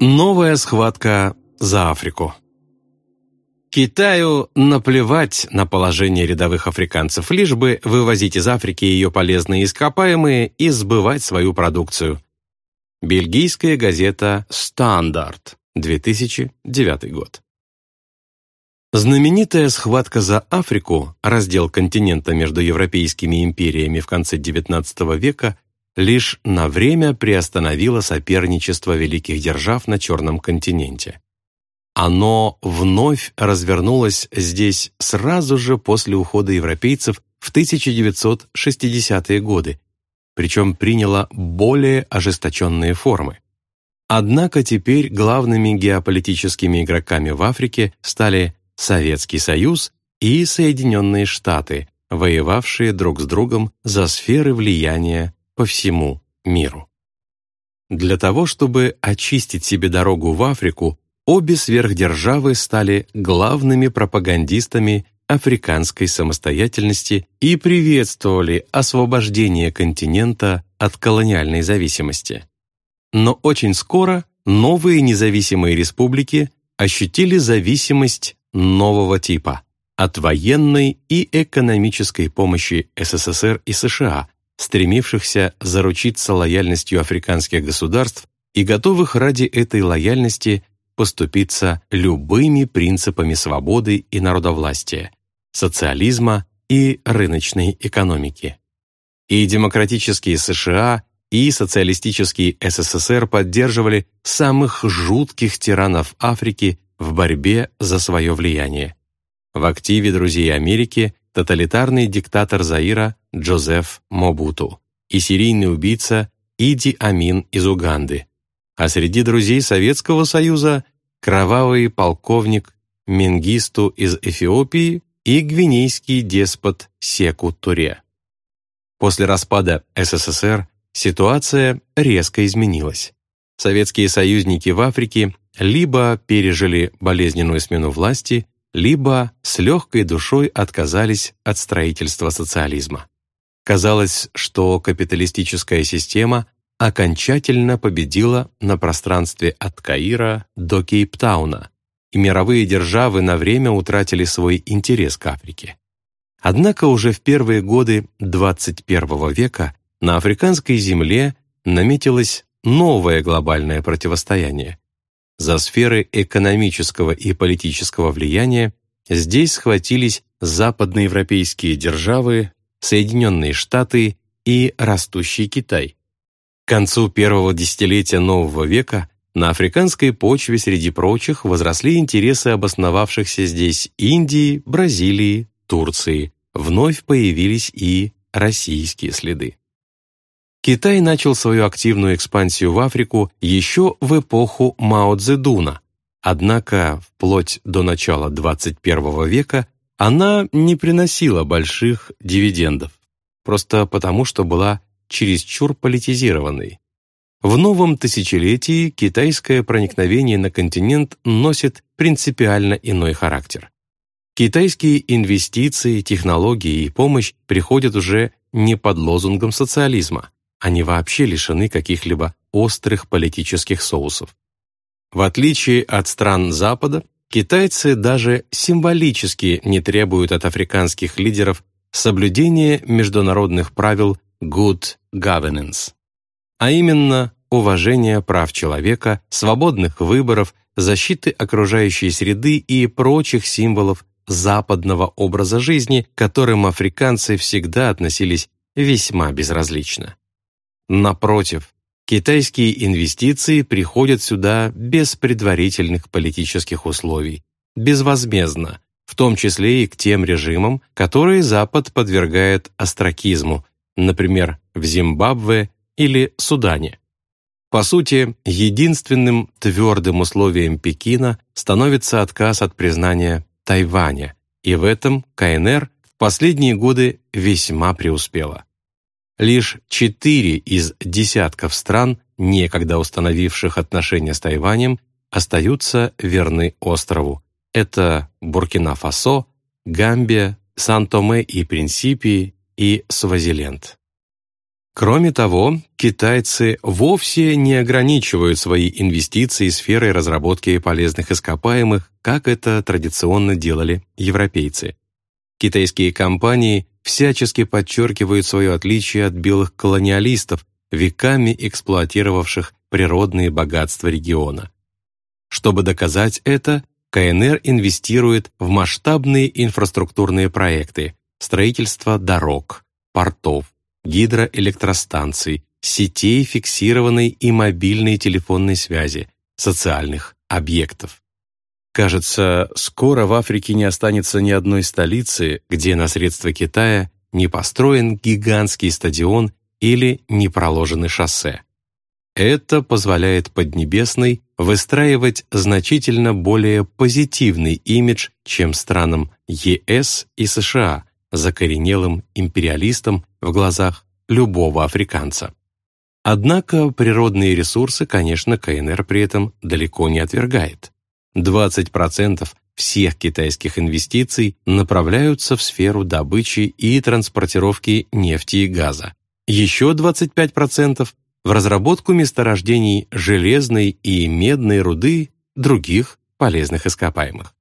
Новая схватка за Африку. Китаю наплевать на положение рядовых африканцев, лишь бы вывозить из Африки ее полезные ископаемые и сбывать свою продукцию. Бельгийская газета «Стандарт», 2009 год. Знаменитая схватка за Африку, раздел континента между европейскими империями в конце XIX века, лишь на время приостановило соперничество великих держав на Черном континенте. Оно вновь развернулось здесь сразу же после ухода европейцев в 1960-е годы, причем приняло более ожесточенные формы. Однако теперь главными геополитическими игроками в Африке стали Советский Союз и Соединенные Штаты, воевавшие друг с другом за сферы влияния по всему миру. Для того, чтобы очистить себе дорогу в Африку, обе сверхдержавы стали главными пропагандистами африканской самостоятельности и приветствовали освобождение континента от колониальной зависимости. Но очень скоро новые независимые республики ощутили зависимость нового типа от военной и экономической помощи СССР и США, стремившихся заручиться лояльностью африканских государств и готовых ради этой лояльности поступиться любыми принципами свободы и народовластия, социализма и рыночной экономики. И демократические США, и социалистический СССР поддерживали самых жутких тиранов Африки в борьбе за свое влияние. В активе друзей Америки тоталитарный диктатор Заира Джозеф Мобуту и серийный убийца Иди Амин из Уганды, а среди друзей Советского Союза кровавый полковник Менгисту из Эфиопии и гвинейский деспот Секу Туре. После распада СССР ситуация резко изменилась. Советские союзники в Африке либо пережили болезненную смену власти, либо с легкой душой отказались от строительства социализма. Казалось, что капиталистическая система окончательно победила на пространстве от Каира до Кейптауна, и мировые державы на время утратили свой интерес к Африке. Однако уже в первые годы XXI века на африканской земле наметилось новое глобальное противостояние, за сферы экономического и политического влияния здесь схватились западноевропейские державы, Соединенные Штаты и растущий Китай. К концу первого десятилетия нового века на африканской почве среди прочих возросли интересы обосновавшихся здесь Индии, Бразилии, Турции. Вновь появились и российские следы. Китай начал свою активную экспансию в Африку еще в эпоху Мао Цзэдуна, однако вплоть до начала 21 века она не приносила больших дивидендов, просто потому что была чересчур политизированной. В новом тысячелетии китайское проникновение на континент носит принципиально иной характер. Китайские инвестиции, технологии и помощь приходят уже не под лозунгом социализма, они вообще лишены каких-либо острых политических соусов. В отличие от стран Запада, китайцы даже символически не требуют от африканских лидеров соблюдения международных правил good governance, а именно уважения прав человека, свободных выборов, защиты окружающей среды и прочих символов западного образа жизни, к которым африканцы всегда относились весьма безразлично. Напротив, китайские инвестиции приходят сюда без предварительных политических условий, безвозмездно, в том числе и к тем режимам, которые Запад подвергает остракизму, например, в Зимбабве или Судане. По сути, единственным твердым условием Пекина становится отказ от признания Тайваня, и в этом КНР в последние годы весьма преуспела. Лишь четыре из десятков стран, некогда установивших отношения с Тайванем, остаются верны острову. Это Буркина-Фасо, Гамбия, Сан-Томе и Принсипи и Свазиленд. Кроме того, китайцы вовсе не ограничивают свои инвестиции сферой разработки полезных ископаемых, как это традиционно делали европейцы. Китайские компании всячески подчеркивают свое отличие от белых колониалистов, веками эксплуатировавших природные богатства региона. Чтобы доказать это, КНР инвестирует в масштабные инфраструктурные проекты, строительство дорог, портов, гидроэлектростанций, сетей фиксированной и мобильной телефонной связи, социальных объектов. Кажется, скоро в Африке не останется ни одной столицы, где на средства Китая не построен гигантский стадион или не проложены шоссе. Это позволяет Поднебесной выстраивать значительно более позитивный имидж, чем странам ЕС и США, закоренелым империалистам в глазах любого африканца. Однако природные ресурсы, конечно, КНР при этом далеко не отвергает. 20% всех китайских инвестиций направляются в сферу добычи и транспортировки нефти и газа. Еще 25% в разработку месторождений железной и медной руды других полезных ископаемых.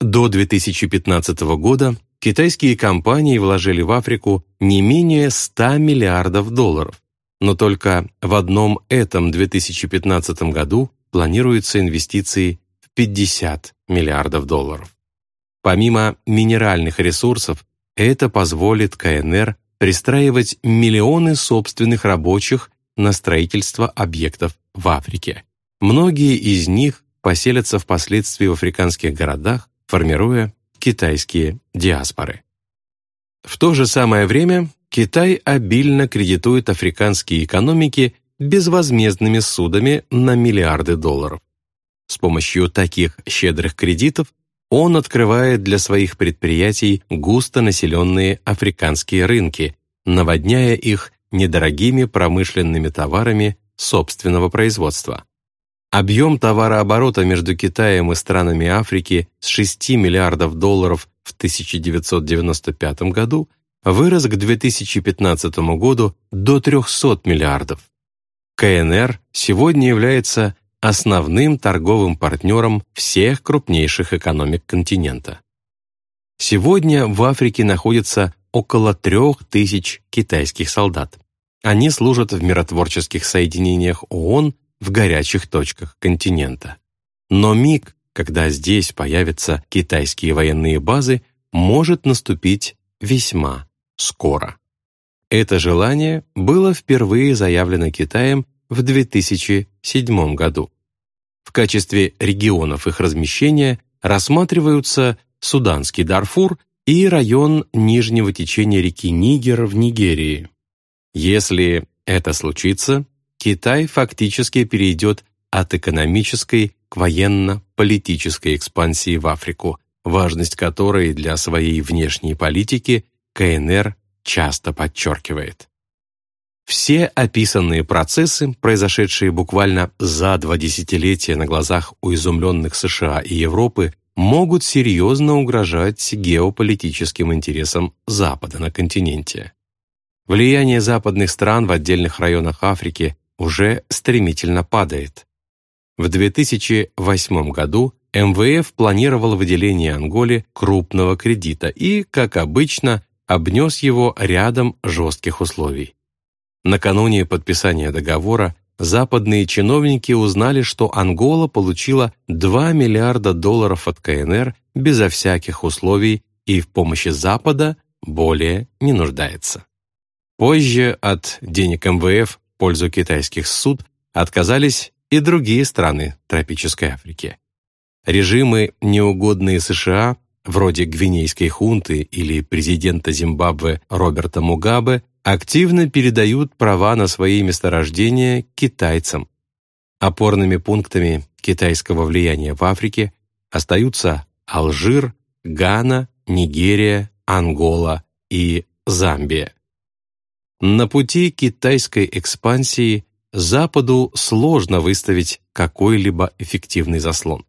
До 2015 года китайские компании вложили в Африку не менее 100 миллиардов долларов, но только в одном этом 2015 году планируются инвестиции 50 миллиардов долларов. Помимо минеральных ресурсов, это позволит КНР пристраивать миллионы собственных рабочих на строительство объектов в Африке. Многие из них поселятся впоследствии в африканских городах, формируя китайские диаспоры. В то же самое время Китай обильно кредитует африканские экономики безвозмездными судами на миллиарды долларов. С помощью таких щедрых кредитов он открывает для своих предприятий густонаселенные африканские рынки, наводняя их недорогими промышленными товарами собственного производства. Объем товарооборота между Китаем и странами Африки с 6 миллиардов долларов в 1995 году вырос к 2015 году до 300 миллиардов. КНР сегодня является основным торговым партнером всех крупнейших экономик континента. Сегодня в Африке находится около трех тысяч китайских солдат. Они служат в миротворческих соединениях ООН в горячих точках континента. Но миг, когда здесь появятся китайские военные базы, может наступить весьма скоро. Это желание было впервые заявлено Китаем в 2007 году. В качестве регионов их размещения рассматриваются Суданский Дарфур и район нижнего течения реки Нигер в Нигерии. Если это случится, Китай фактически перейдет от экономической к военно-политической экспансии в Африку, важность которой для своей внешней политики КНР часто подчеркивает. Все описанные процессы, произошедшие буквально за два десятилетия на глазах у изумленных США и Европы, могут серьезно угрожать геополитическим интересам Запада на континенте. Влияние западных стран в отдельных районах Африки уже стремительно падает. В 2008 году МВФ планировал выделение Анголе крупного кредита и, как обычно, обнес его рядом жестких условий. Накануне подписания договора западные чиновники узнали, что Ангола получила 2 миллиарда долларов от КНР безо всяких условий и в помощи Запада более не нуждается. Позже от денег МВФ в пользу китайских суд отказались и другие страны тропической Африки. Режимы, неугодные США, вроде Гвинейской хунты или президента Зимбабве Роберта Мугабе, активно передают права на свои месторождения китайцам. Опорными пунктами китайского влияния в Африке остаются Алжир, Гана, Нигерия, Ангола и Замбия. На пути китайской экспансии Западу сложно выставить какой-либо эффективный заслон.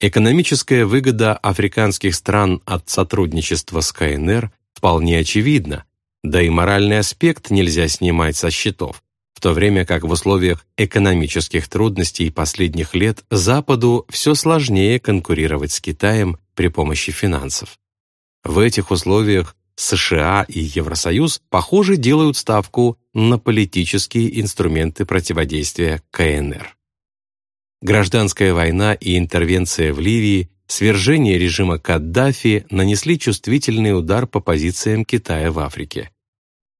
Экономическая выгода африканских стран от сотрудничества с КНР вполне очевидна, Да и моральный аспект нельзя снимать со счетов, в то время как в условиях экономических трудностей последних лет Западу все сложнее конкурировать с Китаем при помощи финансов. В этих условиях США и Евросоюз, похоже, делают ставку на политические инструменты противодействия КНР. Гражданская война и интервенция в Ливии, свержение режима Каддафи нанесли чувствительный удар по позициям Китая в Африке.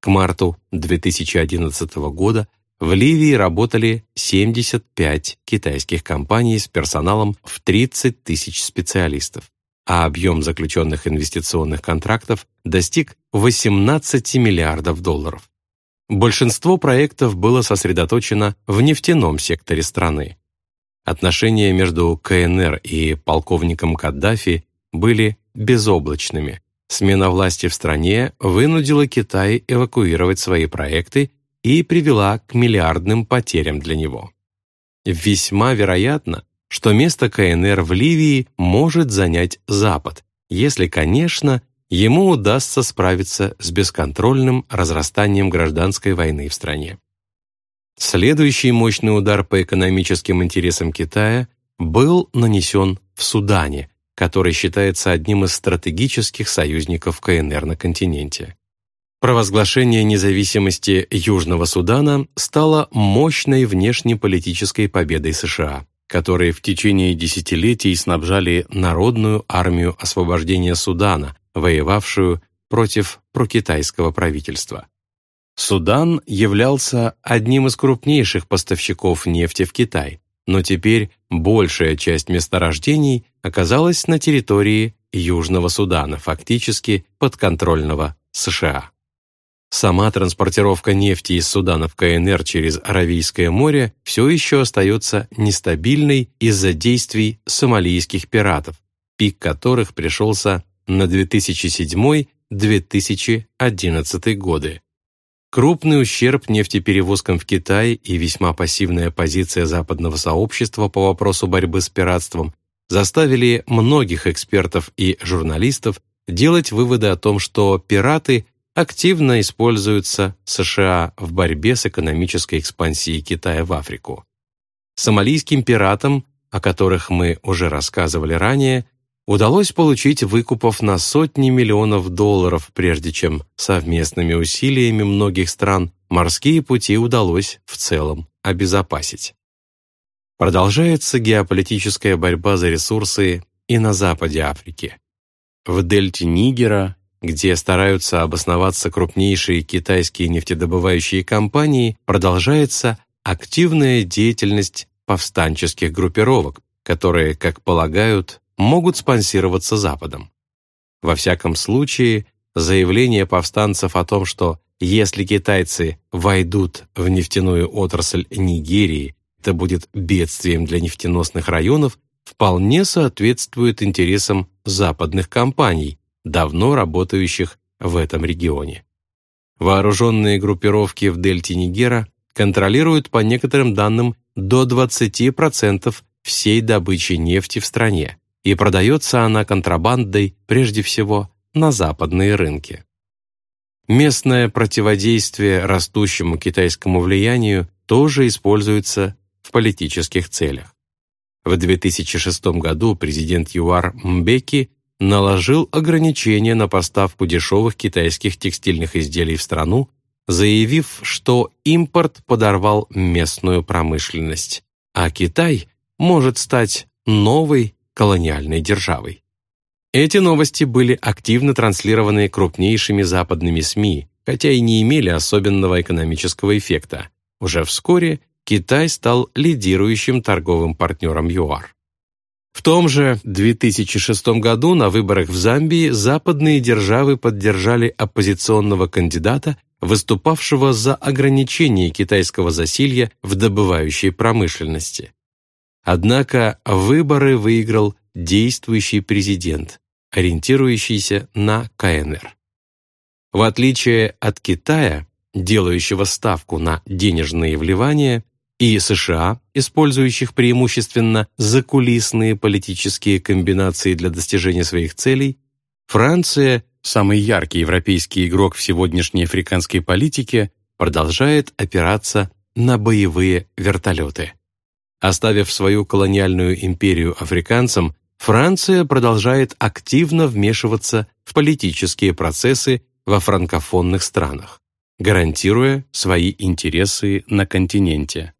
К марту 2011 года в Ливии работали 75 китайских компаний с персоналом в 30 тысяч специалистов а объем заключенных инвестиционных контрактов достиг 18 миллиардов долларов. Большинство проектов было сосредоточено в нефтяном секторе страны. Отношения между КНР и полковником Каддафи были безоблачными. Смена власти в стране вынудила Китай эвакуировать свои проекты и привела к миллиардным потерям для него. Весьма вероятно, что место КНР в Ливии может занять Запад, если, конечно, ему удастся справиться с бесконтрольным разрастанием гражданской войны в стране. Следующий мощный удар по экономическим интересам Китая был нанесен в Судане, который считается одним из стратегических союзников КНР на континенте. Провозглашение независимости Южного Судана стало мощной внешнеполитической победой США которые в течение десятилетий снабжали Народную армию освобождения Судана, воевавшую против прокитайского правительства. Судан являлся одним из крупнейших поставщиков нефти в Китай, но теперь большая часть месторождений оказалась на территории Южного Судана, фактически подконтрольного США. Сама транспортировка нефти из Судана в КНР через Аравийское море все еще остается нестабильной из-за действий сомалийских пиратов, пик которых пришелся на 2007-2011 годы. Крупный ущерб нефтеперевозкам в Китай и весьма пассивная позиция западного сообщества по вопросу борьбы с пиратством заставили многих экспертов и журналистов делать выводы о том, что пираты активно используются США в борьбе с экономической экспансией Китая в Африку. Сомалийским пиратам, о которых мы уже рассказывали ранее, удалось получить выкупов на сотни миллионов долларов, прежде чем совместными усилиями многих стран морские пути удалось в целом обезопасить. Продолжается геополитическая борьба за ресурсы и на западе Африки. В дельте Нигера где стараются обосноваться крупнейшие китайские нефтедобывающие компании, продолжается активная деятельность повстанческих группировок, которые, как полагают, могут спонсироваться Западом. Во всяком случае, заявление повстанцев о том, что если китайцы войдут в нефтяную отрасль Нигерии, это будет бедствием для нефтеносных районов, вполне соответствует интересам западных компаний, давно работающих в этом регионе. Вооруженные группировки в дельте Нигера контролируют по некоторым данным до 20% всей добычи нефти в стране, и продается она контрабандой прежде всего на западные рынки. Местное противодействие растущему китайскому влиянию тоже используется в политических целях. В 2006 году президент ЮАР Мбеки наложил ограничения на поставку дешевых китайских текстильных изделий в страну, заявив, что импорт подорвал местную промышленность, а Китай может стать новой колониальной державой. Эти новости были активно транслированы крупнейшими западными СМИ, хотя и не имели особенного экономического эффекта. Уже вскоре Китай стал лидирующим торговым партнером ЮАР. В том же 2006 году на выборах в Замбии западные державы поддержали оппозиционного кандидата, выступавшего за ограничение китайского засилья в добывающей промышленности. Однако выборы выиграл действующий президент, ориентирующийся на КНР. В отличие от Китая, делающего ставку на денежные вливания, и США, использующих преимущественно закулисные политические комбинации для достижения своих целей, Франция самый яркий европейский игрок в сегодняшней африканской политике, продолжает опираться на боевые вертолеты. Оставив свою колониальную империю африканцам, Франция продолжает активно вмешиваться в политические процессы во франкофонных странах, гарантируя свои интересы на континенте.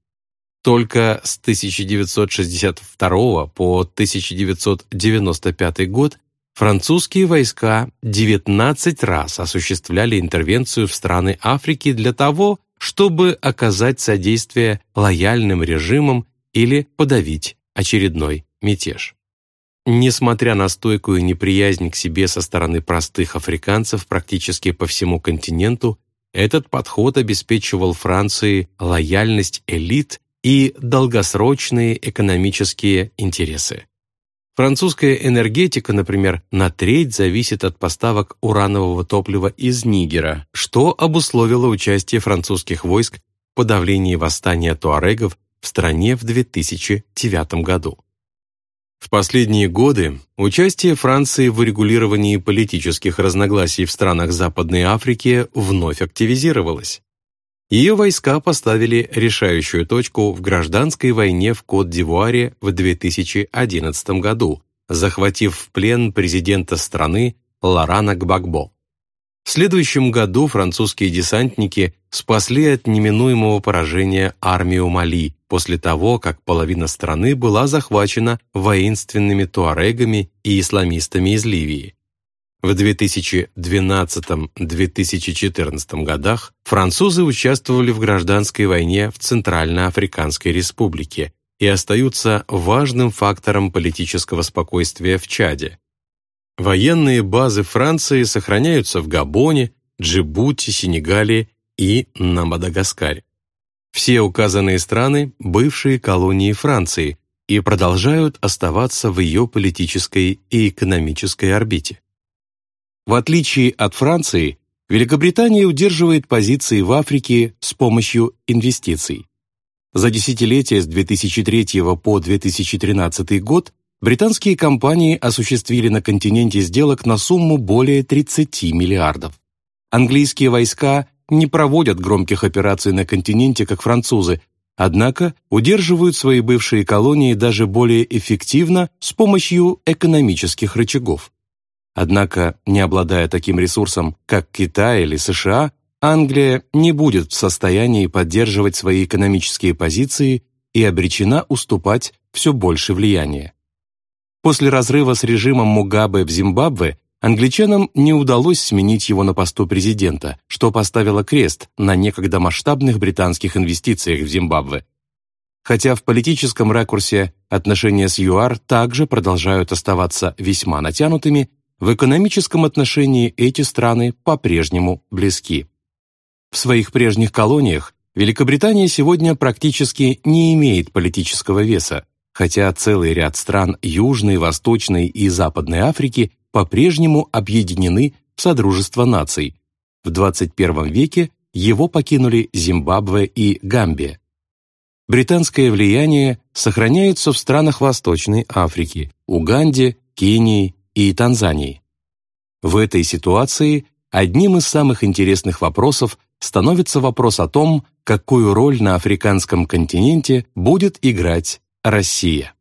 Только с 1962 по 1995 год французские войска 19 раз осуществляли интервенцию в страны Африки для того, чтобы оказать содействие лояльным режимам или подавить очередной мятеж. Несмотря на стойкую неприязнь к себе со стороны простых африканцев практически по всему континенту, этот подход обеспечивал Франции лояльность элит и долгосрочные экономические интересы. Французская энергетика, например, на треть зависит от поставок уранового топлива из Нигера, что обусловило участие французских войск в подавлении восстания туарегов в стране в 2009 году. В последние годы участие Франции в урегулировании политических разногласий в странах Западной Африки вновь активизировалось. Ее войска поставили решающую точку в гражданской войне в Кот-д'Ивуаре в 2011 году, захватив в плен президента страны Лорана Гбагбо. В следующем году французские десантники спасли от неминуемого поражения армию Мали после того, как половина страны была захвачена воинственными туарегами и исламистами из Ливии. В 2012-2014 годах французы участвовали в гражданской войне в Центральноафриканской республике и остаются важным фактором политического спокойствия в Чаде. Военные базы Франции сохраняются в Габоне, Джибути, Сенегале и на Мадагаскаре. Все указанные страны – бывшие колонии Франции и продолжают оставаться в ее политической и экономической орбите. В отличие от Франции, Великобритания удерживает позиции в Африке с помощью инвестиций. За десятилетие с 2003 по 2013 год британские компании осуществили на континенте сделок на сумму более 30 миллиардов. Английские войска не проводят громких операций на континенте, как французы, однако удерживают свои бывшие колонии даже более эффективно с помощью экономических рычагов. Однако, не обладая таким ресурсом, как Китай или США, Англия не будет в состоянии поддерживать свои экономические позиции и обречена уступать все больше влияния. После разрыва с режимом Мугабе в Зимбабве англичанам не удалось сменить его на посту президента, что поставило крест на некогда масштабных британских инвестициях в Зимбабве. Хотя в политическом ракурсе отношения с ЮАР также продолжают оставаться весьма натянутыми, в экономическом отношении эти страны по-прежнему близки. В своих прежних колониях Великобритания сегодня практически не имеет политического веса, хотя целый ряд стран Южной, Восточной и Западной Африки по-прежнему объединены в Содружество наций. В 21 веке его покинули Зимбабве и Гамбия. Британское влияние сохраняется в странах Восточной Африки, Уганде, Кении и Танзании. В этой ситуации одним из самых интересных вопросов становится вопрос о том, какую роль на африканском континенте будет играть Россия.